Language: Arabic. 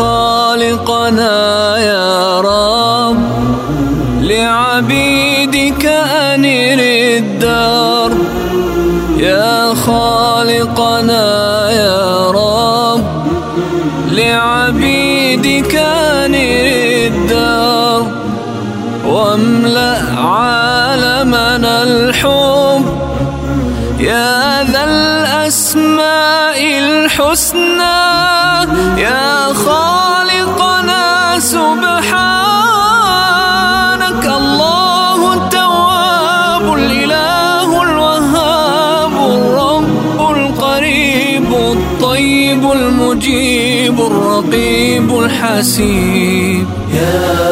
خالقنا يا رب لعبيدك أنر الدار. يا خالقنا يا رب لعبيدك أنر الدار. واملأ عالمنا الحب يا ذا الأسماء الحسنى يا الطيب المجيب الرقيب الحسيب. يا